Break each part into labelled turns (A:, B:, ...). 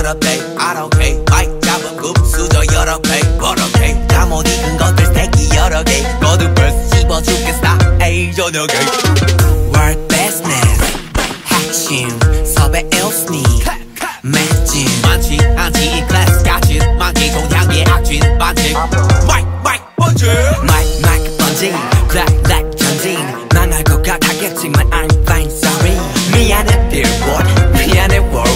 A: 여러 배 I don't care 마이크 잡은 수저 여러 배 버럭해 잠못 익은 것들 스테이크 여러 개 거듭을 씹어 죽겠어 에이 저녁에 World business 핵심 섭외 일스니 매진 많지 않지 이 클래스 같은 많지 동향의 악진 반칙 마이크 마이크 번지 마이크 마이크 번지 블랙 블랙 전진 망할 것 같았겠지만 I'm fine sorry 미안해 billboard 미안해 worldwide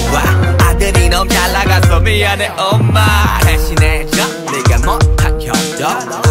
A: 미안해 엄마. 대신해줘. 네가 못한 효도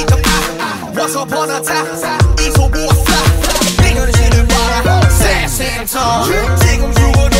A: 잊었다
B: 와서 번화타. 이소 모았어 뭐 내 현실을 봐라. 새 센터. 지금 죽어도